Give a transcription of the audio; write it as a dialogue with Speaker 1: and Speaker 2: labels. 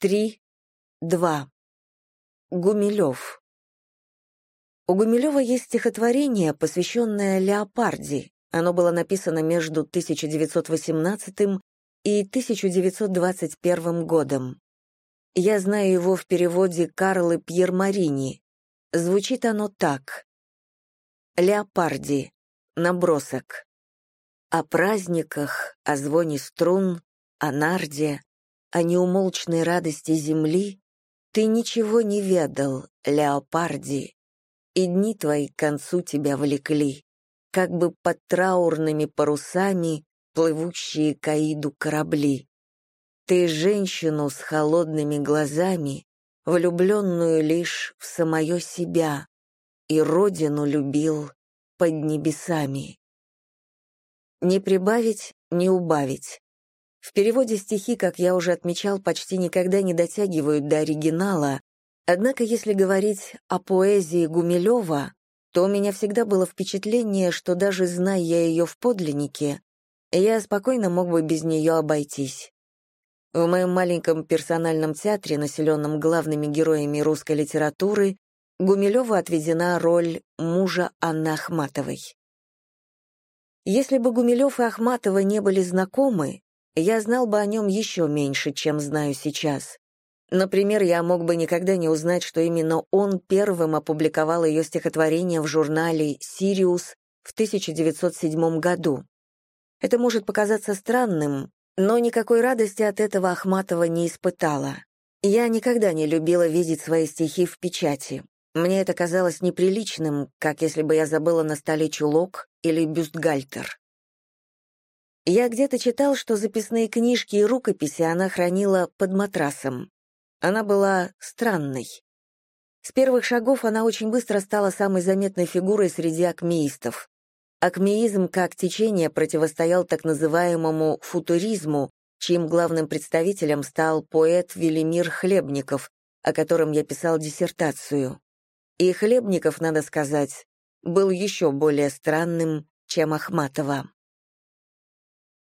Speaker 1: Три, два. Гумилев. У Гумилева есть стихотворение, посвященное Леопарди. Оно было написано между 1918 и 1921 годом. Я знаю его в переводе Карлы Пьермарини. Звучит оно так. Леопарди. Набросок. О праздниках, о звоне струн, о нарде, о неумолчной радости земли ты ничего не ведал, Леопарди, и дни твои к концу тебя влекли, как бы под траурными парусами плывущие к Аиду корабли. Ты женщину с холодными глазами, влюбленную лишь в самое себя, и родину любил под небесами. Не прибавить, не убавить. В переводе стихи, как я уже отмечал, почти никогда не дотягивают до оригинала, однако если говорить о поэзии Гумилева, то у меня всегда было впечатление, что даже зная я ее в подлиннике, я спокойно мог бы без нее обойтись. В моем маленьком персональном театре, населенном главными героями русской литературы, Гумилеву отведена роль мужа Анны Ахматовой. Если бы Гумилев и Ахматова не были знакомы, я знал бы о нем еще меньше, чем знаю сейчас. Например, я мог бы никогда не узнать, что именно он первым опубликовал ее стихотворение в журнале «Сириус» в 1907 году. Это может показаться странным, но никакой радости от этого Ахматова не испытала. Я никогда не любила видеть свои стихи в печати. Мне это казалось неприличным, как если бы я забыла на столе чулок или бюстгальтер. Я где-то читал, что записные книжки и рукописи она хранила под матрасом. Она была странной. С первых шагов она очень быстро стала самой заметной фигурой среди акмеистов. Акмеизм как течение противостоял так называемому футуризму, чьим главным представителем стал поэт Велимир Хлебников, о котором я писал диссертацию. И Хлебников, надо сказать, был еще более странным, чем Ахматова.